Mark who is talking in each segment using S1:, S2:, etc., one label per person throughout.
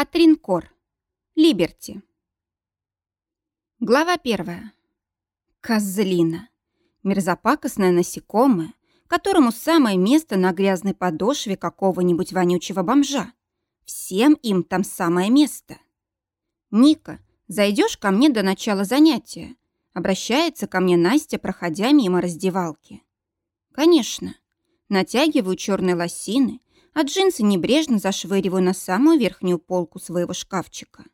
S1: Катрин Кор. Либерти. Глава первая. Козлина. Мерзопакостное насекомое, которому самое место на грязной подошве какого-нибудь вонючего бомжа. Всем им там самое место. «Ника, зайдешь ко мне до начала занятия?» Обращается ко мне Настя, проходя мимо раздевалки. «Конечно». Натягиваю черные лосины, а джинсы небрежно зашвыриваю на самую верхнюю полку своего шкафчика.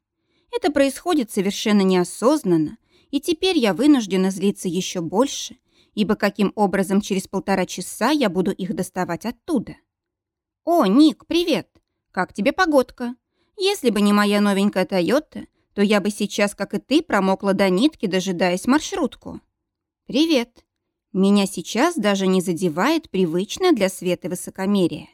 S1: Это происходит совершенно неосознанно, и теперь я вынуждена злиться еще больше, ибо каким образом через полтора часа я буду их доставать оттуда? «О, Ник, привет! Как тебе погодка? Если бы не моя новенькая Тойота, то я бы сейчас, как и ты, промокла до нитки, дожидаясь маршрутку. Привет. Меня сейчас даже не задевает привычное для Светы высокомерие.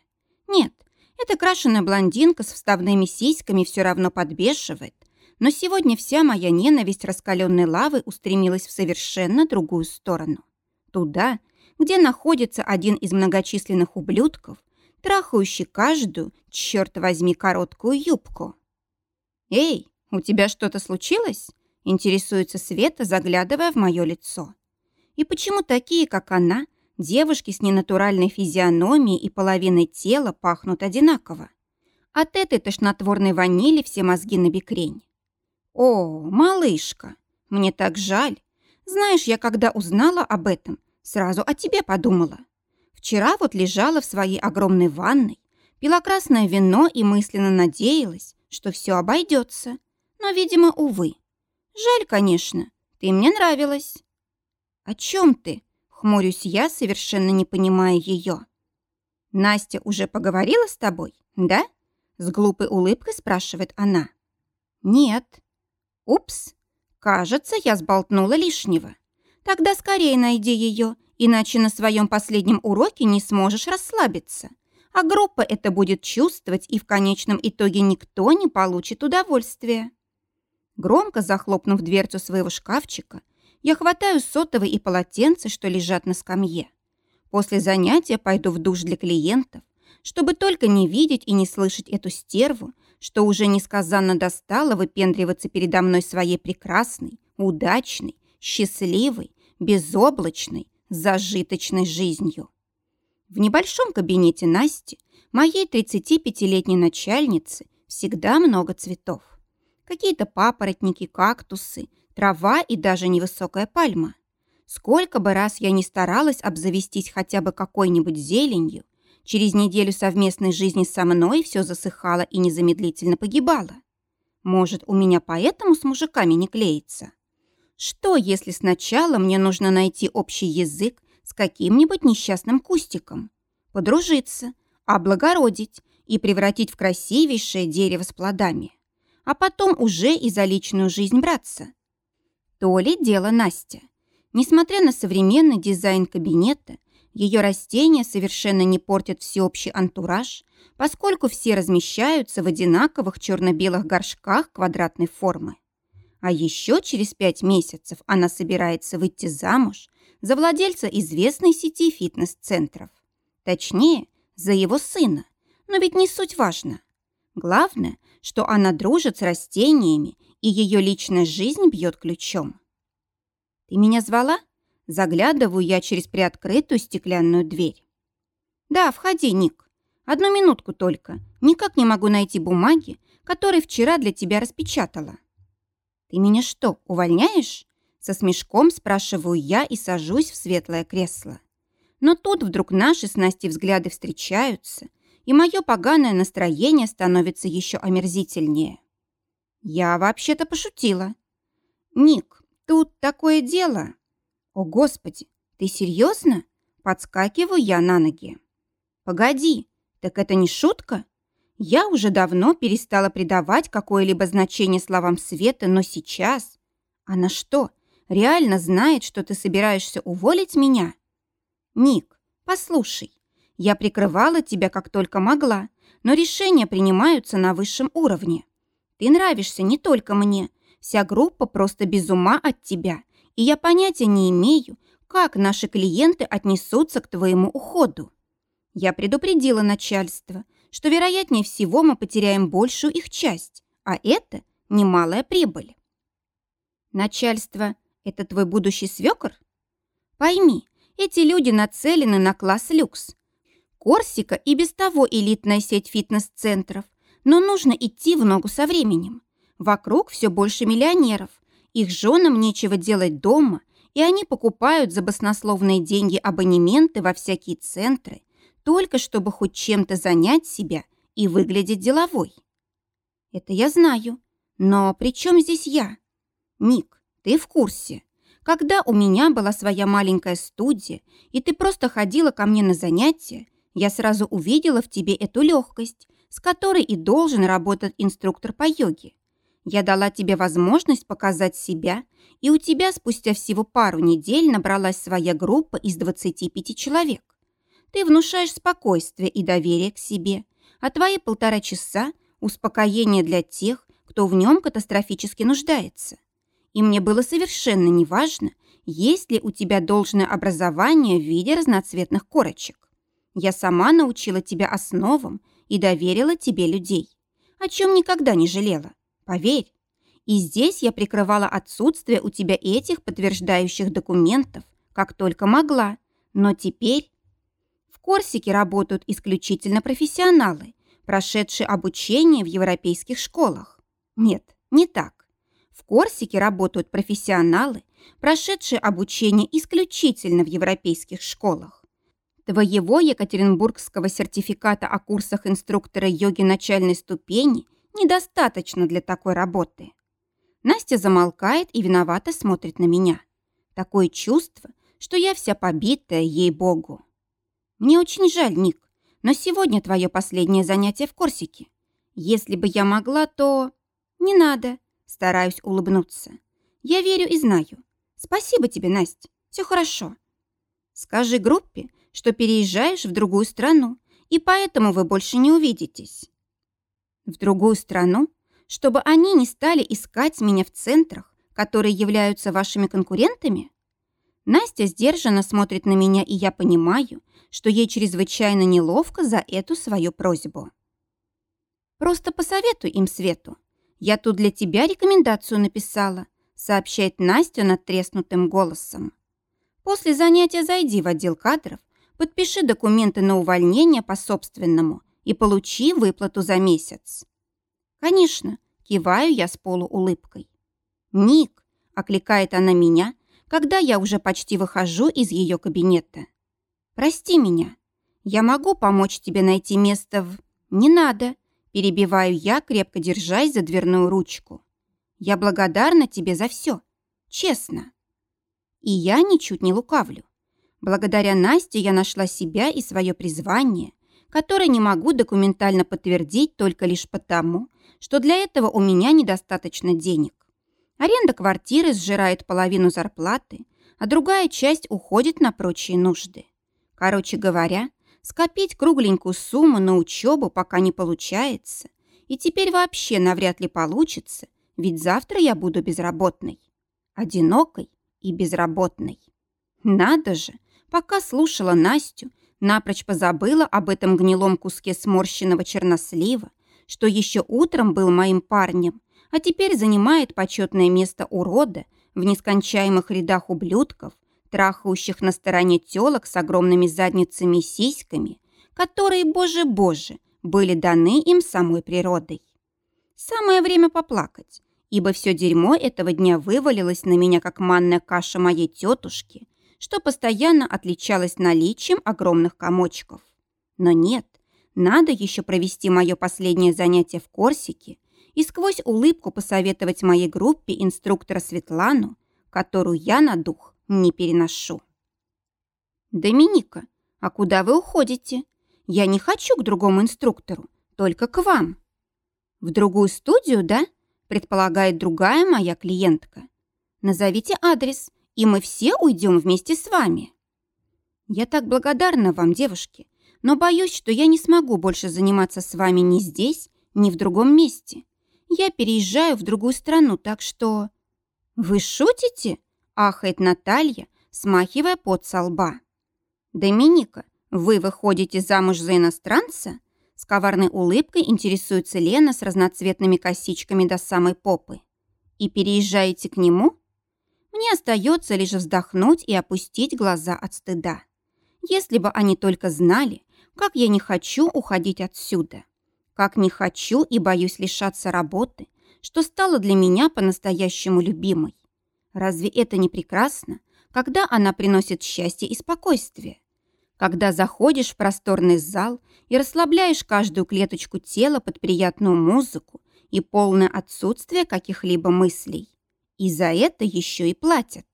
S1: Нет, эта крашеная блондинка с вставными сиськами все равно подбешивает, но сегодня вся моя ненависть раскаленной лавы устремилась в совершенно другую сторону. Туда, где находится один из многочисленных ублюдков, трахающий каждую, черт возьми, короткую юбку. «Эй, у тебя что-то случилось?» – интересуется Света, заглядывая в мое лицо. «И почему такие, как она, Девушки с ненатуральной физиономией и половиной тела пахнут одинаково. От этой тошнотворной ванили все мозги на бекрень. «О, малышка, мне так жаль. Знаешь, я когда узнала об этом, сразу о тебе подумала. Вчера вот лежала в своей огромной ванной, пила красное вино и мысленно надеялась, что все обойдется. Но, видимо, увы. Жаль, конечно, ты мне нравилась». «О чем ты?» Хмурюсь я, совершенно не понимая ее. «Настя уже поговорила с тобой, да?» С глупой улыбкой спрашивает она. «Нет». «Упс, кажется, я сболтнула лишнего. Тогда скорее найди ее, иначе на своем последнем уроке не сможешь расслабиться. А группа это будет чувствовать, и в конечном итоге никто не получит удовольствия». Громко захлопнув дверцу своего шкафчика, я хватаю сотовый и полотенце, что лежат на скамье. После занятия пойду в душ для клиентов, чтобы только не видеть и не слышать эту стерву, что уже несказанно достала выпендриваться передо мной своей прекрасной, удачной, счастливой, безоблачной, зажиточной жизнью. В небольшом кабинете Насти, моей 35-летней начальницы, всегда много цветов. Какие-то папоротники, кактусы, трава и даже невысокая пальма. Сколько бы раз я ни старалась обзавестись хотя бы какой-нибудь зеленью, через неделю совместной жизни со мной все засыхало и незамедлительно погибало. Может, у меня поэтому с мужиками не клеится? Что, если сначала мне нужно найти общий язык с каким-нибудь несчастным кустиком, подружиться, облагородить и превратить в красивейшее дерево с плодами, а потом уже и за личную жизнь браться? То ли дело Настя. Несмотря на современный дизайн кабинета, ее растения совершенно не портят всеобщий антураж, поскольку все размещаются в одинаковых черно-белых горшках квадратной формы. А еще через пять месяцев она собирается выйти замуж за владельца известной сети фитнес-центров. Точнее, за его сына. Но ведь не суть важно. Главное, что она дружит с растениями и ее личная жизнь бьет ключом. «Ты меня звала?» Заглядываю я через приоткрытую стеклянную дверь. «Да, входи, Ник. Одну минутку только. Никак не могу найти бумаги, которые вчера для тебя распечатала». «Ты меня что, увольняешь?» Со смешком спрашиваю я и сажусь в светлое кресло. Но тут вдруг наши с Настей взгляды встречаются, и мое поганое настроение становится еще омерзительнее. Я вообще-то пошутила. «Ник, тут такое дело!» «О, Господи, ты серьезно?» Подскакиваю я на ноги. «Погоди, так это не шутка?» Я уже давно перестала придавать какое-либо значение словам Светы, но сейчас... Она что, реально знает, что ты собираешься уволить меня? Ник, послушай, я прикрывала тебя как только могла, но решения принимаются на высшем уровне. Ты нравишься не только мне. Вся группа просто без ума от тебя. И я понятия не имею, как наши клиенты отнесутся к твоему уходу. Я предупредила начальство, что, вероятнее всего, мы потеряем большую их часть. а это немалая прибыль. Начальство – это твой будущий свекор? Пойми, эти люди нацелены на класс люкс. Корсика и без того элитная сеть фитнес-центров, но нужно идти в ногу со временем. Вокруг все больше миллионеров. Их женам нечего делать дома, и они покупают за баснословные деньги абонементы во всякие центры, только чтобы хоть чем-то занять себя и выглядеть деловой. Это я знаю. Но при чем здесь я? Ник, ты в курсе. Когда у меня была своя маленькая студия, и ты просто ходила ко мне на занятия, я сразу увидела в тебе эту легкость, с которой и должен работать инструктор по йоге. Я дала тебе возможность показать себя, и у тебя спустя всего пару недель набралась своя группа из 25 человек. Ты внушаешь спокойствие и доверие к себе, а твои полтора часа – успокоение для тех, кто в нем катастрофически нуждается. И мне было совершенно неважно, есть ли у тебя должное образование в виде разноцветных корочек. Я сама научила тебя основам и доверила тебе людей, о чем никогда не жалела. Поверь. И здесь я прикрывала отсутствие у тебя этих подтверждающих документов, как только могла. Но теперь... В Корсике работают исключительно профессионалы, прошедшие обучение в европейских школах. Нет, не так. В Корсике работают профессионалы, прошедшие обучение исключительно в европейских школах. Твоего екатеринбургского сертификата о курсах инструктора йоги начальной ступени недостаточно для такой работы. Настя замолкает и виновато смотрит на меня. Такое чувство, что я вся побитая, ей-богу. Мне очень жаль, Ник, но сегодня твое последнее занятие в Корсике. Если бы я могла, то... Не надо. Стараюсь улыбнуться. Я верю и знаю. Спасибо тебе, Настя. Все хорошо. Скажи группе, что переезжаешь в другую страну, и поэтому вы больше не увидитесь. В другую страну? Чтобы они не стали искать меня в центрах, которые являются вашими конкурентами? Настя сдержанно смотрит на меня, и я понимаю, что ей чрезвычайно неловко за эту свою просьбу. Просто посоветуй им Свету. Я тут для тебя рекомендацию написала, сообщает Настя надтреснутым голосом. После занятия зайди в отдел кадров, подпиши документы на увольнение по собственному и получи выплату за месяц. Конечно, киваю я с полуулыбкой. «Ник!» – окликает она меня, когда я уже почти выхожу из ее кабинета. «Прости меня. Я могу помочь тебе найти место в...» «Не надо!» – перебиваю я, крепко держась за дверную ручку. «Я благодарна тебе за все. Честно». И я ничуть не лукавлю. Благодаря Насте я нашла себя и свое призвание, которое не могу документально подтвердить только лишь потому, что для этого у меня недостаточно денег. Аренда квартиры сжирает половину зарплаты, а другая часть уходит на прочие нужды. Короче говоря, скопить кругленькую сумму на учебу пока не получается, и теперь вообще навряд ли получится, ведь завтра я буду безработной. Одинокой и безработной. Надо же, пока слушала Настю, напрочь позабыла об этом гнилом куске сморщенного чернослива, что еще утром был моим парнем, а теперь занимает почетное место урода в нескончаемых рядах ублюдков, трахающих на стороне телок с огромными задницами и сиськами, которые, боже-боже, были даны им самой природой. Самое время поплакать, ибо все дерьмо этого дня вывалилось на меня, как манная каша моей тетушки, что постоянно отличалось наличием огромных комочков. Но нет, надо еще провести мое последнее занятие в Корсике и сквозь улыбку посоветовать моей группе инструктора Светлану, которую я на дух не переношу. «Доминика, а куда вы уходите? Я не хочу к другому инструктору, только к вам». «В другую студию, да?» предполагает другая моя клиентка. «Назовите адрес, и мы все уйдем вместе с вами». «Я так благодарна вам, девушки но боюсь, что я не смогу больше заниматься с вами ни здесь, ни в другом месте. Я переезжаю в другую страну, так что...» «Вы шутите?» – ахает Наталья, смахивая пот со лба. «Доминика, вы выходите замуж за иностранца?» – С коварной улыбкой интересуется Лена с разноцветными косичками до самой попы. И переезжаете к нему? Мне остается лишь вздохнуть и опустить глаза от стыда. Если бы они только знали, как я не хочу уходить отсюда. Как не хочу и боюсь лишаться работы, что стало для меня по-настоящему любимой. Разве это не прекрасно, когда она приносит счастье и спокойствие? Когда заходишь в просторный зал и расслабляешь каждую клеточку тела под приятную музыку и полное отсутствие каких-либо мыслей. И за это еще и платят.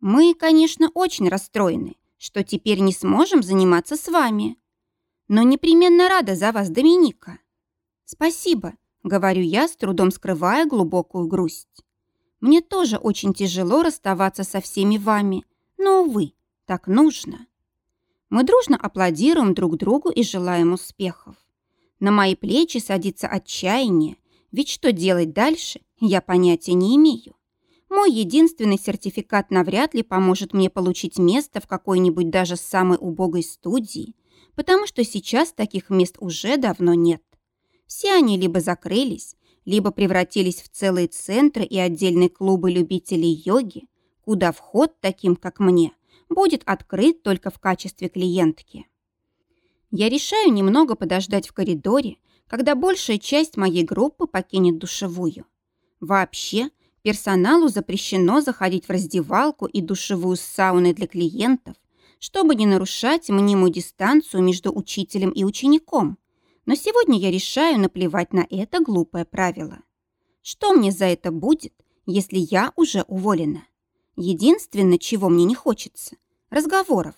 S1: Мы, конечно, очень расстроены, что теперь не сможем заниматься с вами. Но непременно рада за вас, Доминика. Спасибо, говорю я, с трудом скрывая глубокую грусть. Мне тоже очень тяжело расставаться со всеми вами, но, увы, так нужно. Мы дружно аплодируем друг другу и желаем успехов. На мои плечи садится отчаяние, ведь что делать дальше, я понятия не имею. Мой единственный сертификат навряд ли поможет мне получить место в какой-нибудь даже самой убогой студии, потому что сейчас таких мест уже давно нет. Все они либо закрылись, либо превратились в целые центры и отдельные клубы любителей йоги, куда вход таким, как мне, будет открыт только в качестве клиентки. Я решаю немного подождать в коридоре, когда большая часть моей группы покинет душевую. Вообще, персоналу запрещено заходить в раздевалку и душевую с сауной для клиентов, чтобы не нарушать мнимую дистанцию между учителем и учеником. Но сегодня я решаю наплевать на это глупое правило. Что мне за это будет, если я уже уволена? Единственное, чего мне не хочется – разговоров.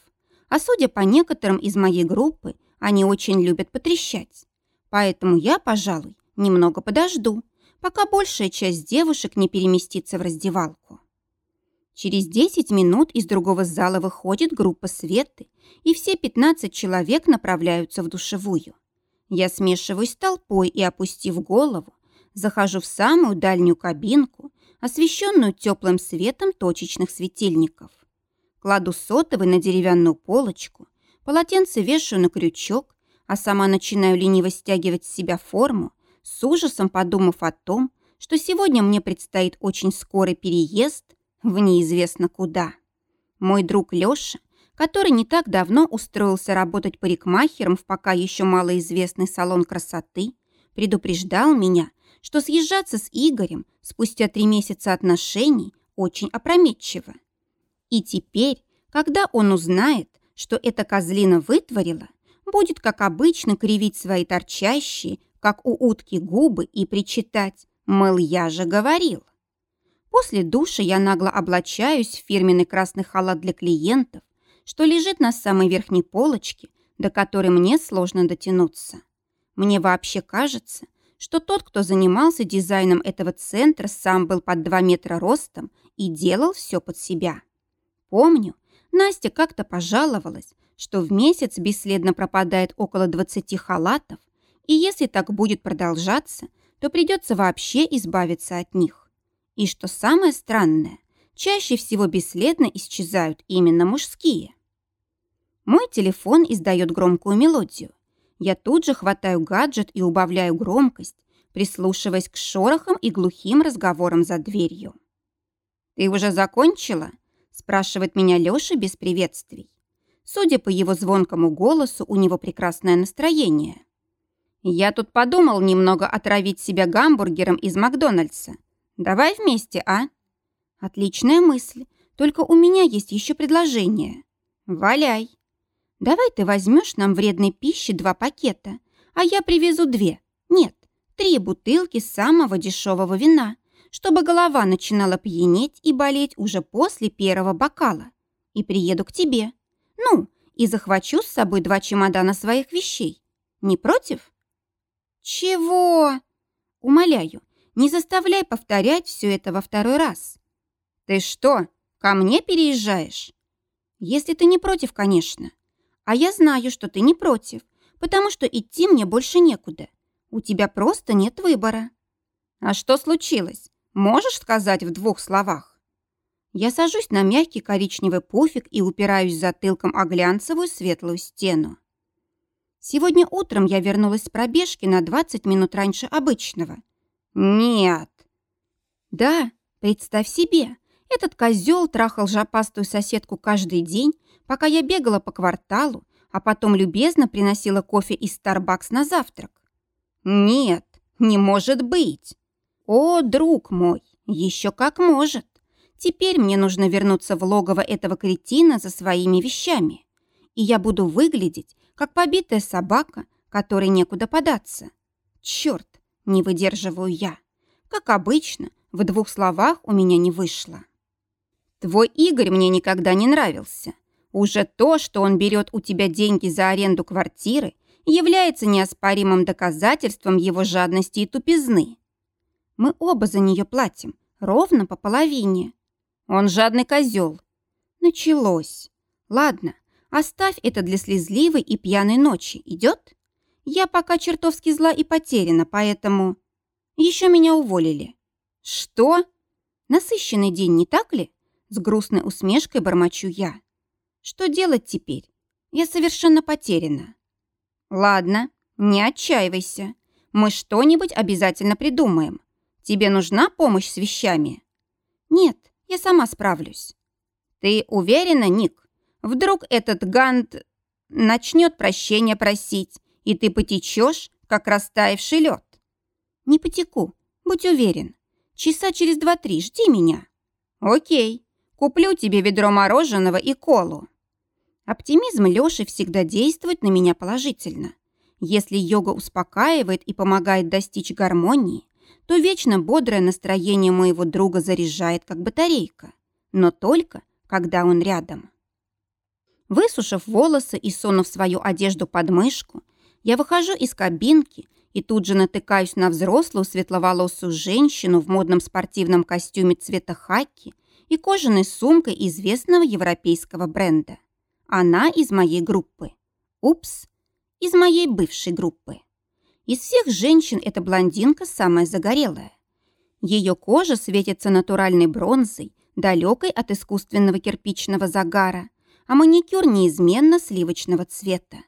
S1: А судя по некоторым из моей группы, они очень любят потрещать. Поэтому я, пожалуй, немного подожду, пока большая часть девушек не переместится в раздевалку. Через 10 минут из другого зала выходит группа Светы, и все 15 человек направляются в душевую. Я смешиваюсь с толпой и, опустив голову, захожу в самую дальнюю кабинку, освещенную теплым светом точечных светильников. Кладу сотовый на деревянную полочку, полотенце вешаю на крючок, а сама начинаю лениво стягивать с себя форму, с ужасом подумав о том, что сегодня мне предстоит очень скорый переезд в неизвестно куда. Мой друг Лёша, который не так давно устроился работать парикмахером в пока еще малоизвестный салон красоты, предупреждал меня, что съезжаться с Игорем спустя три месяца отношений очень опрометчиво. И теперь, когда он узнает, что эта козлина вытворила, будет, как обычно, кривить свои торчащие, как у утки, губы и причитать «Мыл, я же говорил». После душа я нагло облачаюсь в фирменный красный халат для клиентов, что лежит на самой верхней полочке, до которой мне сложно дотянуться. Мне вообще кажется, что тот, кто занимался дизайном этого центра, сам был под 2 метра ростом и делал все под себя. Помню, Настя как-то пожаловалась, что в месяц бесследно пропадает около 20 халатов, и если так будет продолжаться, то придется вообще избавиться от них. И что самое странное, чаще всего бесследно исчезают именно мужские. Мой телефон издает громкую мелодию. Я тут же хватаю гаджет и убавляю громкость, прислушиваясь к шорохам и глухим разговорам за дверью. «Ты уже закончила?» – спрашивает меня Лёша без приветствий. Судя по его звонкому голосу, у него прекрасное настроение. «Я тут подумал немного отравить себя гамбургером из Макдональдса. Давай вместе, а?» «Отличная мысль. Только у меня есть еще предложение». «Валяй». Давай ты возьмешь нам вредной пищи два пакета, а я привезу две, нет, три бутылки самого дешевого вина, чтобы голова начинала пьянеть и болеть уже после первого бокала. И приеду к тебе. Ну, и захвачу с собой два чемодана своих вещей. Не против? Чего? Умоляю, не заставляй повторять все это во второй раз. Ты что, ко мне переезжаешь? Если ты не против, конечно. А я знаю, что ты не против, потому что идти мне больше некуда. У тебя просто нет выбора. А что случилось? Можешь сказать в двух словах? Я сажусь на мягкий коричневый пуфик и упираюсь затылком о глянцевую светлую стену. Сегодня утром я вернулась с пробежки на 20 минут раньше обычного. Нет. Да, представь себе, этот козел трахал жопастую соседку каждый день, пока я бегала по кварталу, а потом любезно приносила кофе из Starbucks на завтрак. Нет, не может быть. О, друг мой, еще как может. Теперь мне нужно вернуться в логово этого кретина за своими вещами. И я буду выглядеть, как побитая собака, которой некуда податься. Черт, не выдерживаю я. Как обычно, в двух словах у меня не вышло. Твой Игорь мне никогда не нравился. Уже то, что он берет у тебя деньги за аренду квартиры, является неоспоримым доказательством его жадности и тупизны. Мы оба за нее платим, ровно по половине. Он жадный козел. Началось. Ладно, Оставь это для слезливой и пьяной ночи. Идет? Я пока чертовски зла и потеряна, поэтому... Еще меня уволили. Что? Насыщенный день, не так ли? С грустной усмешкой бормочу я. Что делать теперь? Я совершенно потеряна. Ладно, не отчаивайся. Мы что-нибудь обязательно придумаем. Тебе нужна помощь с вещами? Нет, я сама справлюсь. Ты уверена, Ник? Вдруг этот Гант начнет прощения просить, и ты потечешь, как растаявший лед. Не потеку, будь уверен. Часа через два-три жди меня. Окей, куплю тебе ведро мороженого и колу. Оптимизм Лёши всегда действует на меня положительно. Если йога успокаивает и помогает достичь гармонии, то вечно бодрое настроение моего друга заряжает, как батарейка. Но только, когда он рядом. Высушив волосы и сунув свою одежду под мышку, я выхожу из кабинки и тут же натыкаюсь на взрослую светловолосую женщину в модном спортивном костюме цвета хаки и кожаной сумкой известного европейского бренда. Она из моей группы. Упс, из моей бывшей группы. Из всех женщин эта блондинка самая загорелая. Ее кожа светится натуральной бронзой, далекой от искусственного кирпичного загара – а маникюр неизменно сливочного цвета.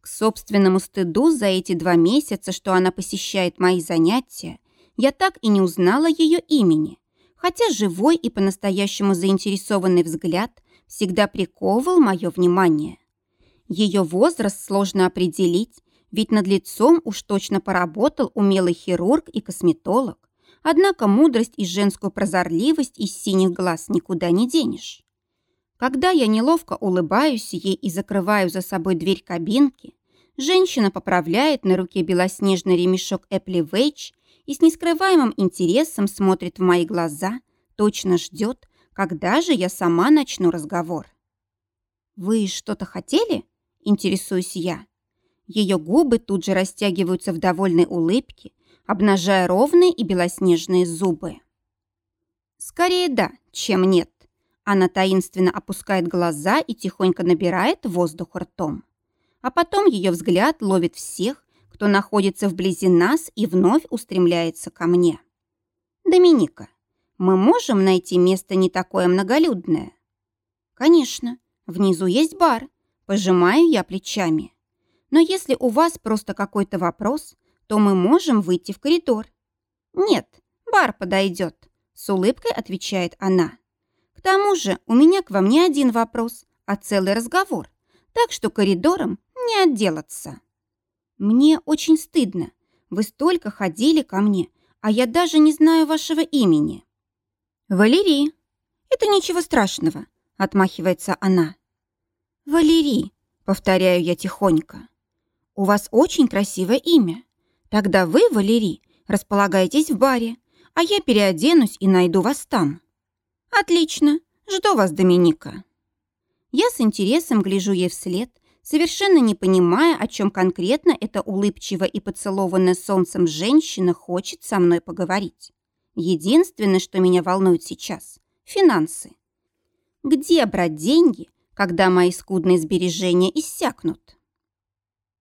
S1: К собственному стыду за эти два месяца, что она посещает мои занятия, я так и не узнала ее имени, хотя живой и по-настоящему заинтересованный взгляд всегда приковывал мое внимание. Ее возраст сложно определить, ведь над лицом уж точно поработал умелый хирург и косметолог, однако мудрость и женскую прозорливость из синих глаз никуда не денешь. Когда я неловко улыбаюсь ей и закрываю за собой дверь кабинки, женщина поправляет на руке белоснежный ремешок Эпли Вейч и с нескрываемым интересом смотрит в мои глаза, точно ждет, когда же я сама начну разговор. «Вы что-то хотели?» – интересуюсь я. Ее губы тут же растягиваются в довольной улыбке, обнажая ровные и белоснежные зубы. «Скорее да, чем нет», она таинственно опускает глаза и тихонько набирает воздух ртом. А потом ее взгляд ловит всех, кто находится вблизи нас и вновь устремляется ко мне. «Доминика, мы можем найти место не такое многолюдное?» «Конечно, внизу есть бар», – пожимаю я плечами. «Но если у вас просто какой-то вопрос, то мы можем выйти в коридор». «Нет, бар подойдет», – с улыбкой отвечает она. К тому же у меня к вам не один вопрос, а целый разговор, так что коридором не отделаться. Мне очень стыдно. Вы столько ходили ко мне, а я даже не знаю вашего имени. Валерий. Это ничего страшного, отмахивается она. Валерий, повторяю я тихонько. У вас очень красивое имя. Тогда вы, Валерий, располагаетесь в баре, а я переоденусь и найду вас там. «Отлично. Жду вас, Доминика». Я с интересом гляжу ей вслед, совершенно не понимая, о чем конкретно эта улыбчивая и поцелованная солнцем женщина хочет со мной поговорить. Единственное, что меня волнует сейчас – финансы. Где брать деньги, когда мои скудные сбережения иссякнут?